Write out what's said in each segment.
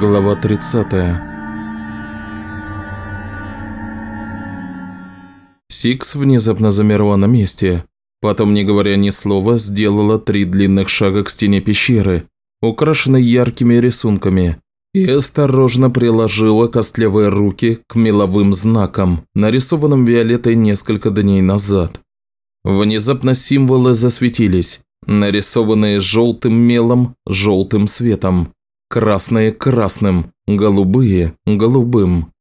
Глава 30 Сикс внезапно замерла на месте. Потом, не говоря ни слова, сделала три длинных шага к стене пещеры, украшенной яркими рисунками, и осторожно приложила костлявые руки к меловым знакам, нарисованным Виолеттой несколько дней назад. Внезапно символы засветились, нарисованные желтым мелом, желтым светом. Красные – красным, голубые – голубым.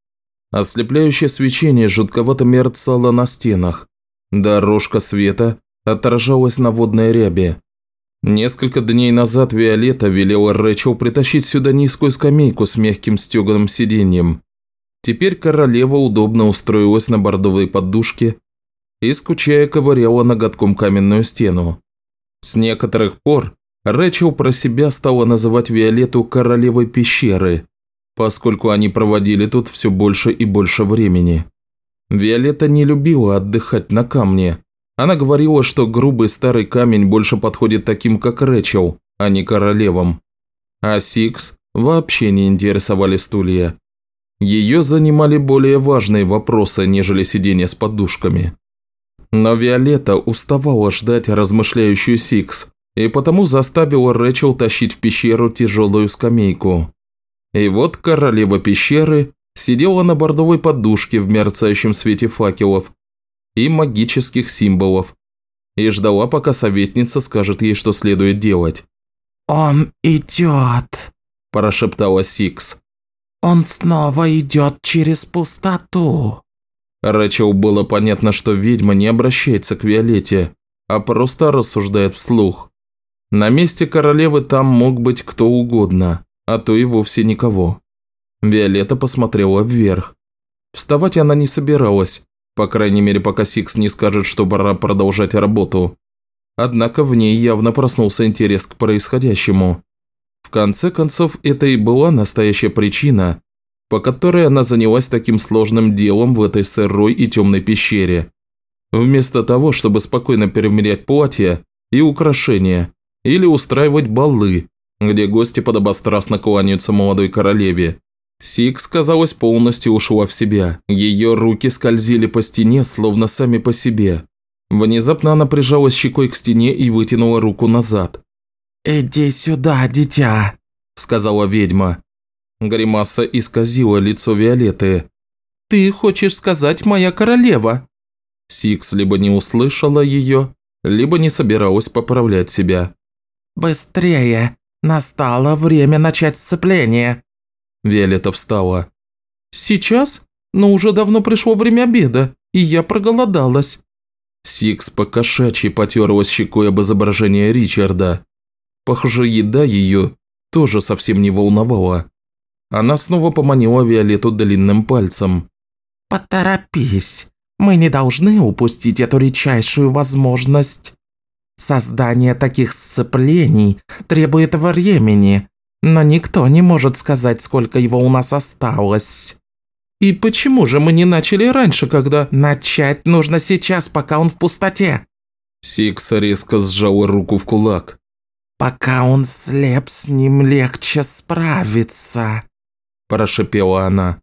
Ослепляющее свечение жутковато мерцало на стенах. Дорожка света отражалась на водной рябе. Несколько дней назад Виолетта велела Рэчел притащить сюда низкую скамейку с мягким стеганым сиденьем. Теперь королева удобно устроилась на бордовой подушке и, скучая, ковыряла ноготком каменную стену. С некоторых пор Рэчел про себя стала называть Виолетту королевой пещеры, поскольку они проводили тут все больше и больше времени. Виолетта не любила отдыхать на камне. Она говорила, что грубый старый камень больше подходит таким, как Рэчел, а не королевам. А Сикс вообще не интересовали стулья. Ее занимали более важные вопросы, нежели сидение с подушками. Но Виолетта уставала ждать размышляющую Сикс, и потому заставила Рэчел тащить в пещеру тяжелую скамейку. И вот королева пещеры сидела на бордовой подушке в мерцающем свете факелов и магических символов и ждала, пока советница скажет ей, что следует делать. «Он идет», – прошептала Сикс. «Он снова идет через пустоту». Рэчел было понятно, что ведьма не обращается к Виолетте, а просто рассуждает вслух. На месте королевы там мог быть кто угодно, а то и вовсе никого. Виолетта посмотрела вверх. Вставать она не собиралась, по крайней мере, пока Сикс не скажет, что пора продолжать работу. Однако в ней явно проснулся интерес к происходящему. В конце концов, это и была настоящая причина, по которой она занялась таким сложным делом в этой сырой и темной пещере. Вместо того, чтобы спокойно перемерять платья и украшения, или устраивать балы, где гости подобострастно кланяются молодой королеве. Сикс, казалось, полностью ушла в себя. Ее руки скользили по стене, словно сами по себе. Внезапно она прижалась щекой к стене и вытянула руку назад. «Иди сюда, дитя», – сказала ведьма. Гримаса исказила лицо Виолетты. «Ты хочешь сказать, моя королева?» Сикс либо не услышала ее, либо не собиралась поправлять себя. «Быстрее! Настало время начать сцепление!» Виолетта встала. «Сейчас? Но уже давно пришло время обеда, и я проголодалась». Сикс по-кошачьи потерлась щекой об изображение Ричарда. Похоже, еда ее тоже совсем не волновала. Она снова поманила Виолетту длинным пальцем. «Поторопись, мы не должны упустить эту редчайшую возможность». Создание таких сцеплений требует времени, но никто не может сказать, сколько его у нас осталось. И почему же мы не начали раньше, когда... Начать нужно сейчас, пока он в пустоте. Сикс резко сжал руку в кулак. «Пока он слеп, с ним легче справиться», – прошепела она.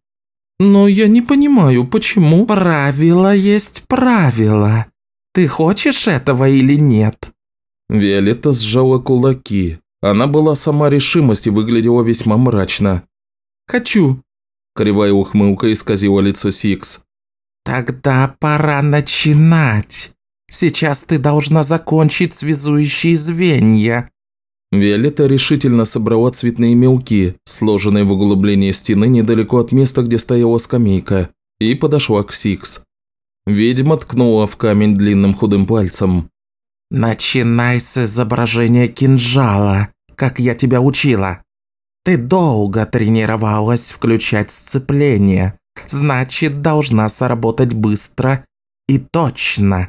«Но я не понимаю, почему...» «Правило есть правило. Ты хочешь этого или нет?» Виолетта сжала кулаки. Она была сама решимость и выглядела весьма мрачно. «Хочу!» Кривая ухмылка исказила лицо Сикс. «Тогда пора начинать. Сейчас ты должна закончить связующие звенья». Виолетта решительно собрала цветные мелки, сложенные в углублении стены недалеко от места, где стояла скамейка, и подошла к Сикс. Ведьма ткнула в камень длинным худым пальцем. «Начинай с изображения кинжала, как я тебя учила. Ты долго тренировалась включать сцепление, значит, должна сработать быстро и точно».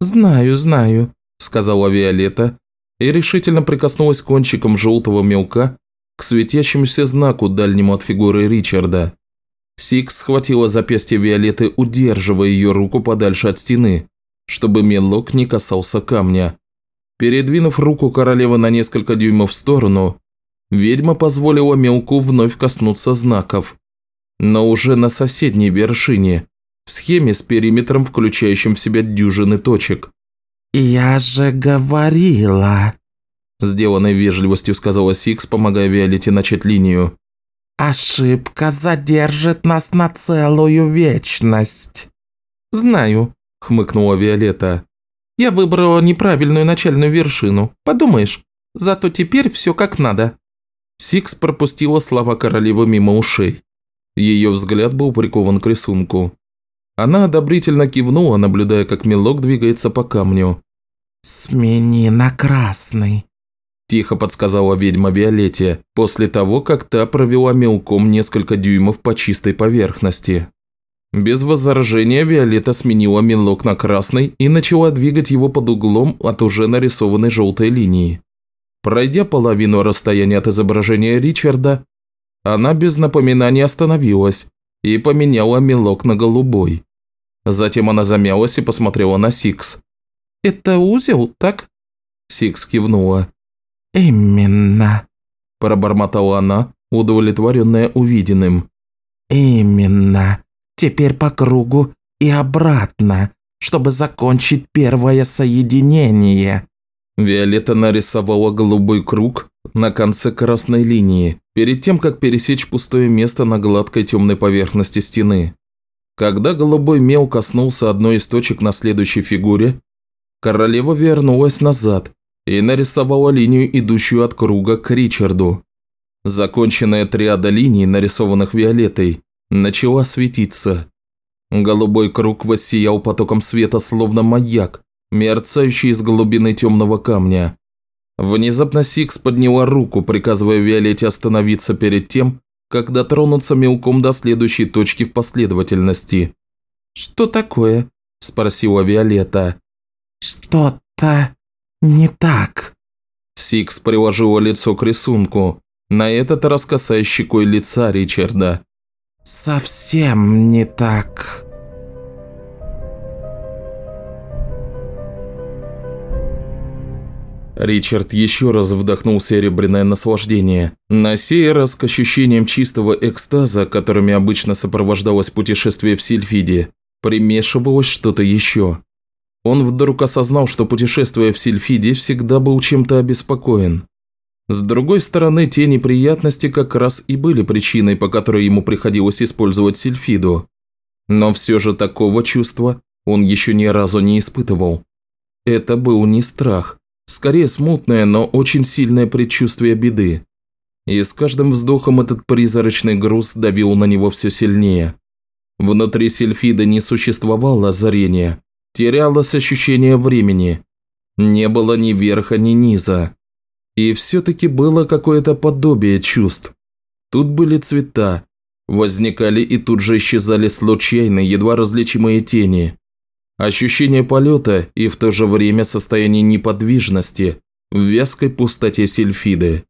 «Знаю, знаю», – сказала Виолетта и решительно прикоснулась кончиком желтого мелка к светящемуся знаку дальнему от фигуры Ричарда. Сикс схватила запястье Виолетты, удерживая ее руку подальше от стены, чтобы мелок не касался камня. Передвинув руку королевы на несколько дюймов в сторону, ведьма позволила мелку вновь коснуться знаков. Но уже на соседней вершине, в схеме с периметром, включающим в себя дюжины точек. «Я же говорила», – с деланной вежливостью сказала Сикс, помогая Виолетте начать линию. «Ошибка задержит нас на целую вечность». «Знаю», – хмыкнула Виолетта. «Я выбрала неправильную начальную вершину. Подумаешь, зато теперь все как надо». Сикс пропустила слова королевы мимо ушей. Ее взгляд был прикован к рисунку. Она одобрительно кивнула, наблюдая, как мелок двигается по камню. «Смени на красный», – тихо подсказала ведьма Виолетте, после того, как та провела мелком несколько дюймов по чистой поверхности. Без возражения Виолетта сменила мелок на красный и начала двигать его под углом от уже нарисованной желтой линии. Пройдя половину расстояния от изображения Ричарда, она без напоминаний остановилась и поменяла мелок на голубой. Затем она замялась и посмотрела на Сикс. «Это узел, так?» Сикс кивнула. «Именно», – пробормотала она, удовлетворенная увиденным. «Именно. Теперь по кругу и обратно, чтобы закончить первое соединение». Виолетта нарисовала голубой круг на конце красной линии, перед тем, как пересечь пустое место на гладкой темной поверхности стены. Когда голубой мел коснулся одной из точек на следующей фигуре, королева вернулась назад и нарисовала линию, идущую от круга к Ричарду. Законченная триада линий, нарисованных Виолеттой, начала светиться. Голубой круг воссиял потоком света, словно маяк, мерцающий из глубины темного камня. Внезапно Сикс подняла руку, приказывая Виолетте остановиться перед тем, как дотронуться мелком до следующей точки в последовательности. «Что такое?» – спросила Виолетта. «Что-то не так». Сикс приложила лицо к рисунку, на этот раз касаясь щекой лица Ричарда. «Совсем не так». Ричард еще раз вдохнул серебряное наслаждение, на сей раз к ощущениям чистого экстаза, которыми обычно сопровождалось путешествие в Сильфиде, примешивалось что-то еще. Он вдруг осознал, что путешествуя в Сильфиде всегда был чем-то обеспокоен. С другой стороны, те неприятности как раз и были причиной, по которой ему приходилось использовать Сильфиду. Но все же такого чувства он еще ни разу не испытывал. Это был не страх, Скорее смутное, но очень сильное предчувствие беды. И с каждым вздохом этот призрачный груз давил на него все сильнее. Внутри Сельфида не существовало озарения, терялось ощущение времени. Не было ни верха, ни низа. И все-таки было какое-то подобие чувств. Тут были цвета, возникали и тут же исчезали случайные, едва различимые тени. Ощущение полета и в то же время состояние неподвижности в вязкой пустоте сельфиды.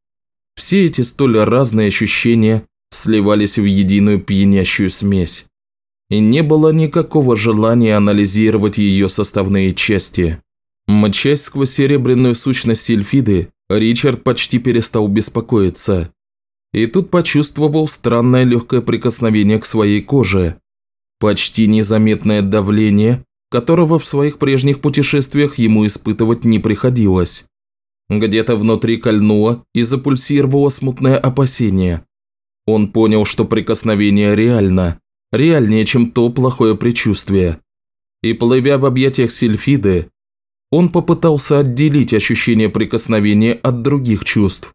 Все эти столь разные ощущения сливались в единую пьянящую смесь. И не было никакого желания анализировать ее составные части. Мчась сквозь серебряную сущность сельфиды, Ричард почти перестал беспокоиться. И тут почувствовал странное легкое прикосновение к своей коже. Почти незаметное давление которого в своих прежних путешествиях ему испытывать не приходилось. Где-то внутри кольнуло и запульсировало смутное опасение. Он понял, что прикосновение реально, реальнее, чем то плохое предчувствие. И плывя в объятиях Сильфиды, он попытался отделить ощущение прикосновения от других чувств.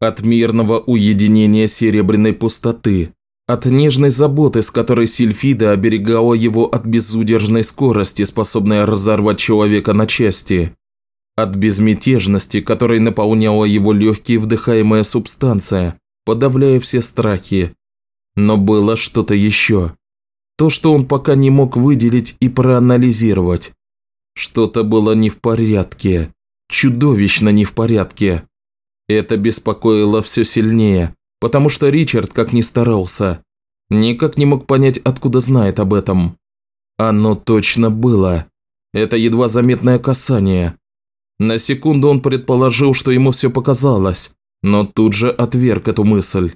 От мирного уединения серебряной пустоты, от нежной заботы, с которой Сильфида оберегала его от безудержной скорости, способной разорвать человека на части. От безмятежности, которой наполняла его легкие вдыхаемая субстанция, подавляя все страхи. Но было что-то еще. То, что он пока не мог выделить и проанализировать. Что-то было не в порядке. Чудовищно не в порядке. Это беспокоило все сильнее, потому что Ричард, как ни старался, никак не мог понять, откуда знает об этом. Оно точно было. Это едва заметное касание. На секунду он предположил, что ему все показалось, но тут же отверг эту мысль.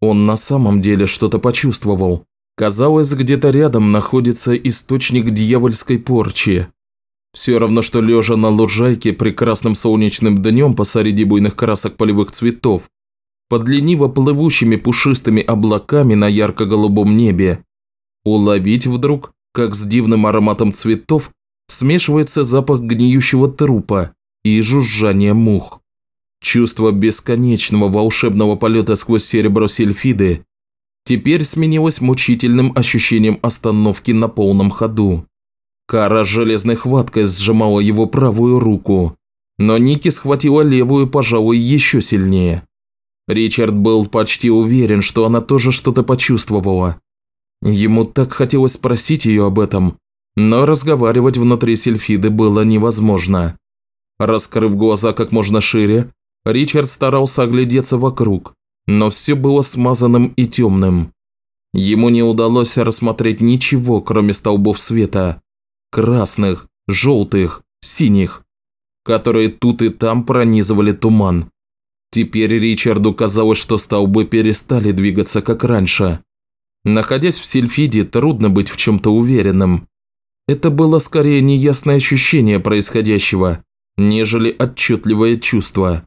Он на самом деле что-то почувствовал. Казалось, где-то рядом находится источник дьявольской порчи. Все равно, что лежа на лужайке прекрасным солнечным днем посреди буйных красок полевых цветов, под лениво плывущими пушистыми облаками на ярко-голубом небе, уловить вдруг, как с дивным ароматом цветов, смешивается запах гниющего трупа и жужжание мух. Чувство бесконечного волшебного полета сквозь серебро сельфиды теперь сменилось мучительным ощущением остановки на полном ходу. Кара железной хваткой сжимала его правую руку, но Ники схватила левую, пожалуй, еще сильнее. Ричард был почти уверен, что она тоже что-то почувствовала. Ему так хотелось спросить ее об этом, но разговаривать внутри сельфиды было невозможно. Раскрыв глаза как можно шире, Ричард старался оглядеться вокруг, но все было смазанным и темным. Ему не удалось рассмотреть ничего, кроме столбов света. Красных, желтых, синих, которые тут и там пронизывали туман. Теперь Ричарду казалось, что столбы перестали двигаться, как раньше. Находясь в Сильфиде, трудно быть в чем-то уверенным. Это было скорее неясное ощущение происходящего, нежели отчетливое чувство.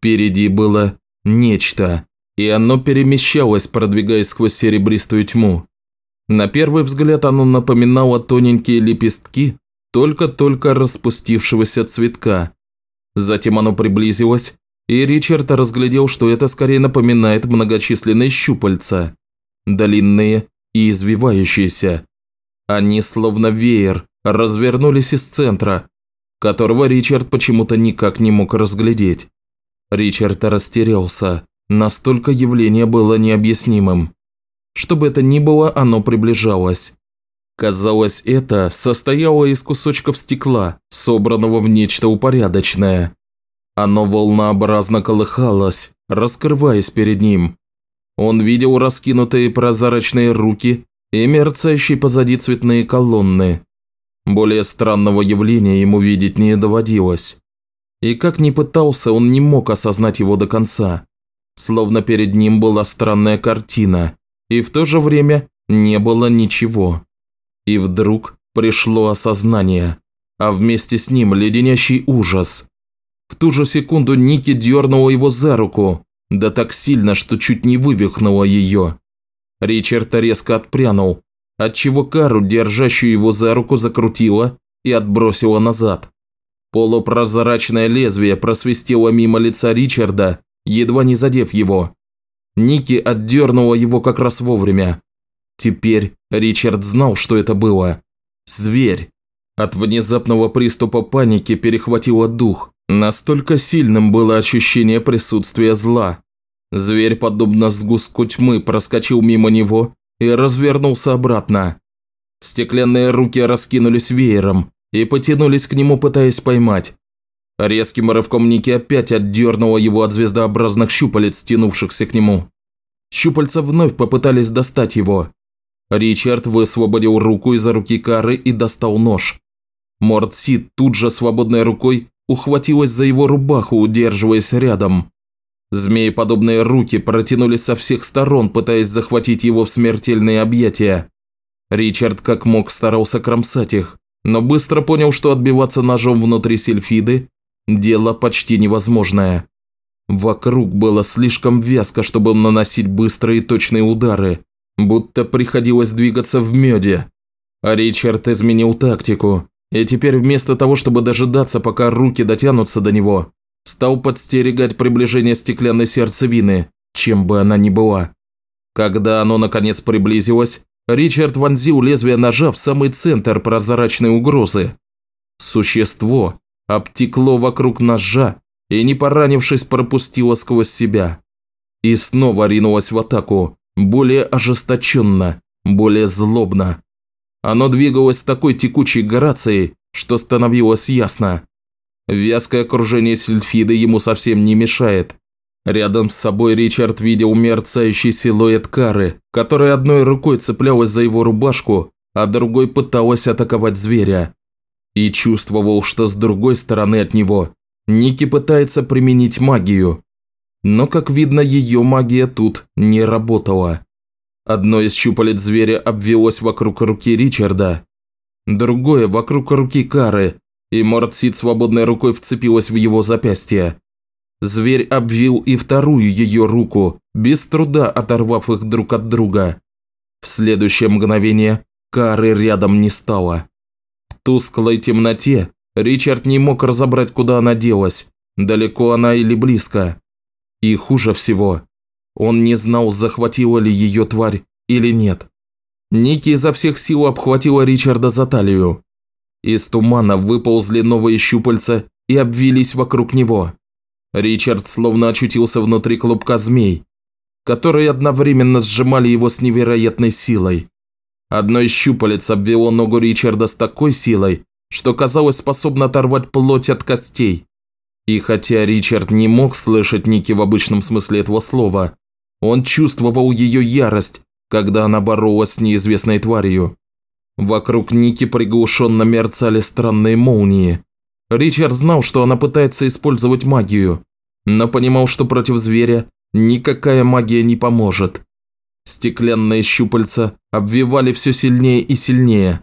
Впереди было нечто, и оно перемещалось, продвигаясь сквозь серебристую тьму. На первый взгляд оно напоминало тоненькие лепестки только-только распустившегося цветка. Затем оно приблизилось, и Ричард разглядел, что это скорее напоминает многочисленные щупальца, длинные и извивающиеся. Они, словно веер, развернулись из центра, которого Ричард почему-то никак не мог разглядеть. Ричард растерялся. Настолько явление было необъяснимым. Что бы это ни было, оно приближалось. Казалось, это состояло из кусочков стекла, собранного в нечто упорядоченное. Оно волнообразно колыхалось, раскрываясь перед ним. Он видел раскинутые прозрачные руки и мерцающие позади цветные колонны. Более странного явления ему видеть не доводилось. И как ни пытался, он не мог осознать его до конца. Словно перед ним была странная картина, и в то же время не было ничего. И вдруг пришло осознание, а вместе с ним леденящий ужас. В ту же секунду Ники дернула его за руку, да так сильно, что чуть не вывихнула ее. Ричард резко отпрянул, отчего Кару, держащую его за руку, закрутила и отбросила назад. Полупрозрачное лезвие просвистело мимо лица Ричарда, едва не задев его. Ники отдернула его как раз вовремя. Теперь Ричард знал, что это было. Зверь. От внезапного приступа паники перехватило дух. Настолько сильным было ощущение присутствия зла. Зверь, подобно сгустку тьмы, проскочил мимо него и развернулся обратно. Стеклянные руки раскинулись веером, и потянулись к нему, пытаясь поймать. Резким рывком Ники опять отдернула его от звездообразных щупалец, тянувшихся к нему. Щупальца вновь попытались достать его. Ричард высвободил руку из-за руки Кары и достал нож. Мордси тут же свободной рукой ухватилась за его рубаху, удерживаясь рядом. Змееподобные руки протянулись со всех сторон, пытаясь захватить его в смертельные объятия. Ричард как мог старался кромсать их, но быстро понял, что отбиваться ножом внутри сельфиды – дело почти невозможное. Вокруг было слишком вязко, чтобы наносить быстрые и точные удары, будто приходилось двигаться в меде. А Ричард изменил тактику, и теперь вместо того, чтобы дожидаться, пока руки дотянутся до него, стал подстерегать приближение стеклянной сердцевины, чем бы она ни была. Когда оно наконец приблизилось, Ричард вонзил лезвие ножа в самый центр прозрачной угрозы. Существо обтекло вокруг ножа и, не поранившись, пропустило сквозь себя. И снова ринулось в атаку, более ожесточенно, более злобно. Оно двигалось с такой текучей грацией, что становилось ясно. Вязкое окружение сельфиды ему совсем не мешает. Рядом с собой Ричард видел мерцающий силуэт Кары, которая одной рукой цеплялась за его рубашку, а другой пыталась атаковать зверя. И чувствовал, что с другой стороны от него Ники пытается применить магию. Но, как видно, ее магия тут не работала. Одно из щупалец зверя обвелось вокруг руки Ричарда, другое – вокруг руки Кары, и Мортсид свободной рукой вцепилась в его запястье. Зверь обвил и вторую ее руку, без труда оторвав их друг от друга. В следующее мгновение Кары рядом не стало. В тусклой темноте Ричард не мог разобрать, куда она делась, далеко она или близко. И хуже всего, он не знал, захватила ли ее тварь или нет. Ники изо всех сил обхватила Ричарда за талию. Из тумана выползли новые щупальца и обвились вокруг него. Ричард словно очутился внутри клубка змей, которые одновременно сжимали его с невероятной силой. Одно из щупалец обвело ногу Ричарда с такой силой, что казалось способно оторвать плоть от костей. И хотя Ричард не мог слышать Ники в обычном смысле этого слова, он чувствовал ее ярость, когда она боролась с неизвестной тварью. Вокруг Ники приглушенно мерцали странные молнии. Ричард знал, что она пытается использовать магию, но понимал, что против зверя никакая магия не поможет. Стеклянные щупальца обвивали все сильнее и сильнее.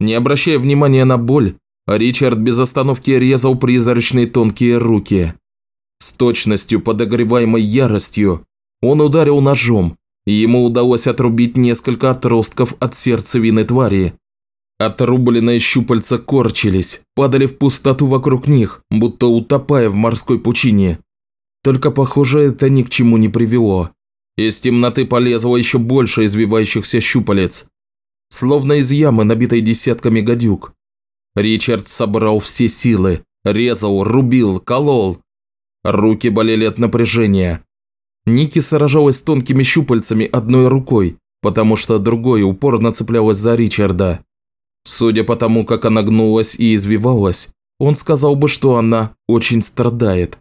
Не обращая внимания на боль, Ричард без остановки резал призрачные тонкие руки. С точностью, подогреваемой яростью, он ударил ножом, и ему удалось отрубить несколько отростков от сердцевины твари. Отрубленные щупальца корчились, падали в пустоту вокруг них, будто утопая в морской пучине. Только, похоже, это ни к чему не привело. Из темноты полезло еще больше извивающихся щупалец, словно из ямы, набитой десятками гадюк. Ричард собрал все силы, резал, рубил, колол. Руки болели от напряжения. Ники сражалась тонкими щупальцами одной рукой, потому что другой упорно цеплялась за Ричарда. Судя по тому, как она гнулась и извивалась, он сказал бы, что она очень страдает.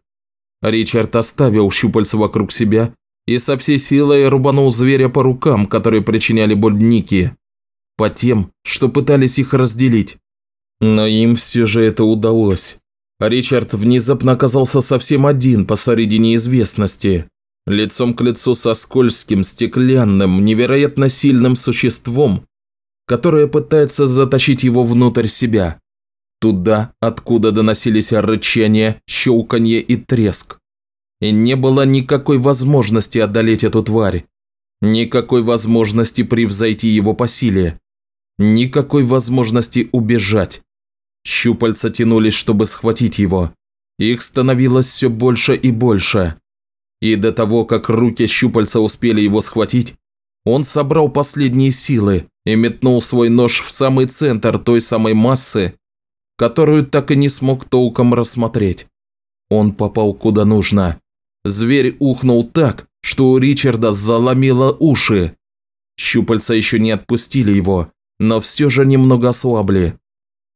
Ричард оставил щупальца вокруг себя и со всей силой рубанул зверя по рукам, которые причиняли боль Ники. По тем, что пытались их разделить. Но им все же это удалось. Ричард внезапно оказался совсем один посреди неизвестности лицом к лицу со скользким, стеклянным, невероятно сильным существом, которое пытается затащить его внутрь себя. Туда, откуда доносились рычания, щелканье и треск. И не было никакой возможности одолеть эту тварь. Никакой возможности превзойти его по силе. Никакой возможности убежать. Щупальца тянулись, чтобы схватить его. Их становилось все больше и больше и до того, как руки щупальца успели его схватить, он собрал последние силы и метнул свой нож в самый центр той самой массы, которую так и не смог толком рассмотреть. Он попал куда нужно. Зверь ухнул так, что у Ричарда заломило уши. Щупальца еще не отпустили его, но все же немного ослабли.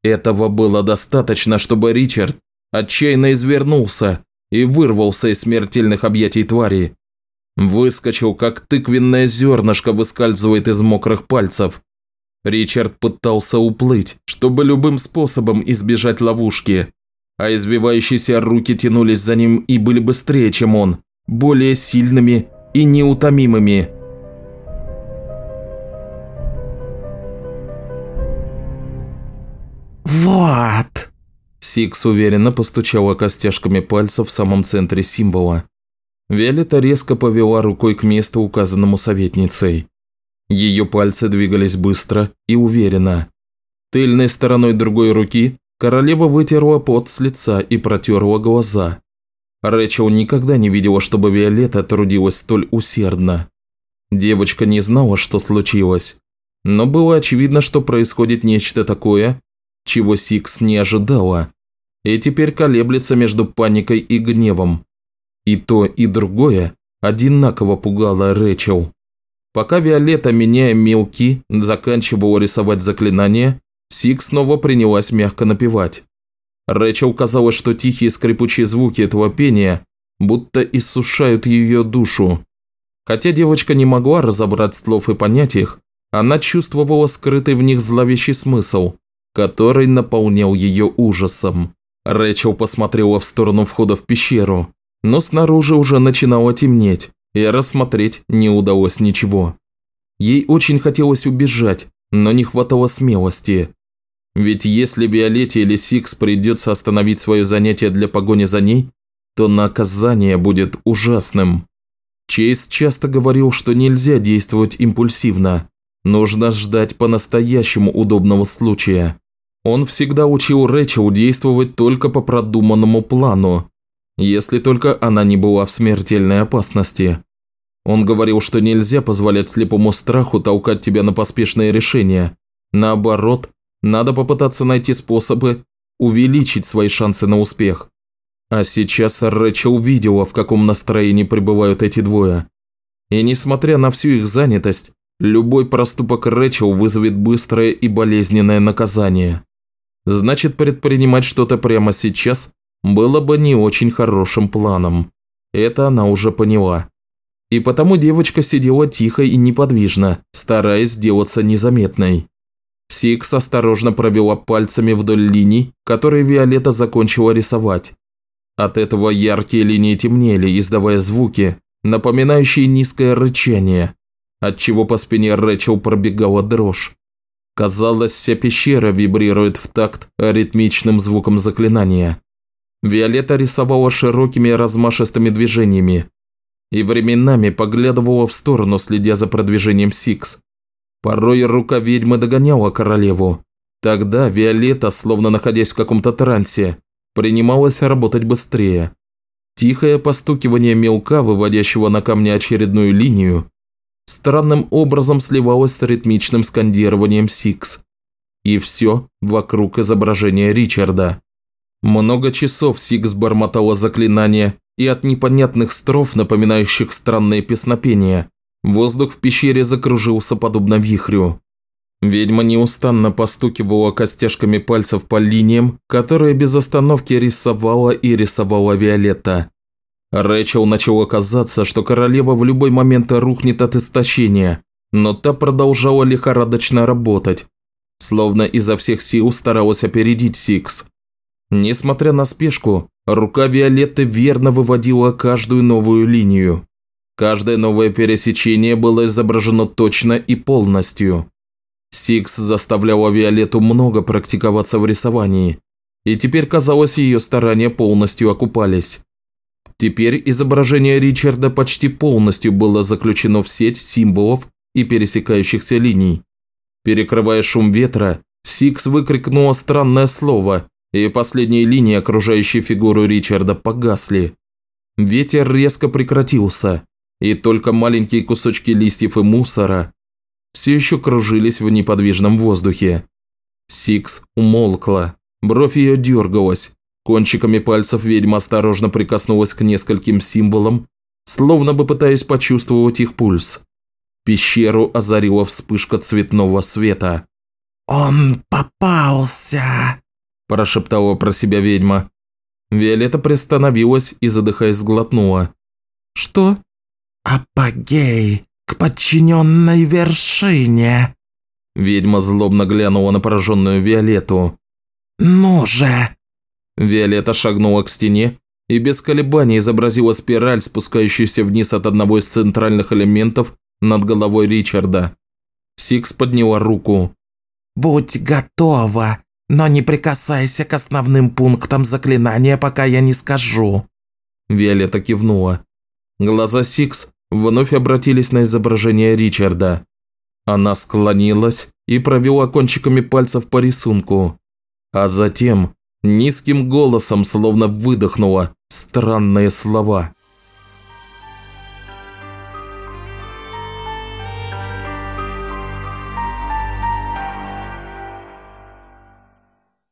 Этого было достаточно, чтобы Ричард отчаянно извернулся и вырвался из смертельных объятий твари. Выскочил, как тыквенное зернышко выскальзывает из мокрых пальцев. Ричард пытался уплыть, чтобы любым способом избежать ловушки, а избивающиеся руки тянулись за ним и были быстрее, чем он, более сильными и неутомимыми. «Вот!» Сикс уверенно постучала костяшками пальцев в самом центре символа. Виолетта резко повела рукой к месту, указанному советницей. Ее пальцы двигались быстро и уверенно. Тыльной стороной другой руки королева вытерла пот с лица и протерла глаза. Рэчел никогда не видела, чтобы Виолетта трудилась столь усердно. Девочка не знала, что случилось, но было очевидно, что происходит нечто такое, чего Сикс не ожидала, и теперь колеблется между паникой и гневом. И то, и другое одинаково пугало Рэчел. Пока Виолетта, меняя мелки, заканчивала рисовать заклинание, Сикс снова принялась мягко напевать. Рэчел казалось, что тихие скрипучие звуки этого пения будто иссушают ее душу. Хотя девочка не могла разобрать слов и понять их, она чувствовала скрытый в них зловещий смысл, который наполнял ее ужасом. Рэчел посмотрела в сторону входа в пещеру. Но снаружи уже начинало темнеть, и рассмотреть не удалось ничего. Ей очень хотелось убежать, но не хватало смелости. Ведь если Виолетте или Сикс придется остановить свое занятие для погони за ней, то наказание будет ужасным. Чейз часто говорил, что нельзя действовать импульсивно. Нужно ждать по-настоящему удобного случая. Он всегда учил Рэчел действовать только по продуманному плану, если только она не была в смертельной опасности. Он говорил, что нельзя позволять слепому страху толкать тебя на поспешные решения. Наоборот, надо попытаться найти способы увеличить свои шансы на успех. А сейчас Рэчел видела, в каком настроении пребывают эти двое. И несмотря на всю их занятость, любой проступок Рэчел вызовет быстрое и болезненное наказание. Значит, предпринимать что-то прямо сейчас было бы не очень хорошим планом. Это она уже поняла. И потому девочка сидела тихо и неподвижно, стараясь сделаться незаметной. Сикс осторожно провела пальцами вдоль линий, которые Виолетта закончила рисовать. От этого яркие линии темнели, издавая звуки, напоминающие низкое рычание, отчего по спине Рэчел пробегала дрожь. Казалось, вся пещера вибрирует в такт ритмичным звуком заклинания. Виолетта рисовала широкими размашистыми движениями и временами поглядывала в сторону, следя за продвижением Сикс. Порой рука ведьмы догоняла королеву. Тогда Виолетта, словно находясь в каком-то трансе, принималась работать быстрее. Тихое постукивание мелка, выводящего на камне очередную линию, странным образом сливалось с ритмичным скандированием Сикс. И все вокруг изображения Ричарда. Много часов Сикс бормотала заклинания, и от непонятных строф, напоминающих странные песнопения, Воздух в пещере закружился подобно вихрю. Ведьма неустанно постукивала костяшками пальцев по линиям, которые без остановки рисовала и рисовала Виолетта. Рэчел начало казаться, что королева в любой момент рухнет от истощения, но та продолжала лихорадочно работать, словно изо всех сил старалась опередить Сикс. Несмотря на спешку, рука Виолетты верно выводила каждую новую линию. Каждое новое пересечение было изображено точно и полностью. Сикс заставляла Виолетту много практиковаться в рисовании, и теперь, казалось, ее старания полностью окупались. Теперь изображение Ричарда почти полностью было заключено в сеть символов и пересекающихся линий. Перекрывая шум ветра, Сикс выкрикнула странное слово, и последние линии, окружающие фигуру Ричарда, погасли. Ветер резко прекратился, и только маленькие кусочки листьев и мусора все еще кружились в неподвижном воздухе. Сикс умолкла, бровь ее дергалась, кончиками пальцев ведьма осторожно прикоснулась к нескольким символам, словно бы пытаясь почувствовать их пульс. Пещеру озарила вспышка цветного света. «Он попался!» – прошептала про себя ведьма. Виолетта приостановилась и, задыхаясь, сглотнула. «Что?» «Апогей к подчиненной вершине!» Ведьма злобно глянула на пораженную Виолетту. «Ну же!» Виолетта шагнула к стене и без колебаний изобразила спираль, спускающуюся вниз от одного из центральных элементов над головой Ричарда. Сикс подняла руку. «Будь готова, но не прикасайся к основным пунктам заклинания, пока я не скажу». Виолетта кивнула. Глаза Сикс вновь обратились на изображение Ричарда. Она склонилась и провела кончиками пальцев по рисунку, а затем низким голосом словно выдохнула странные слова.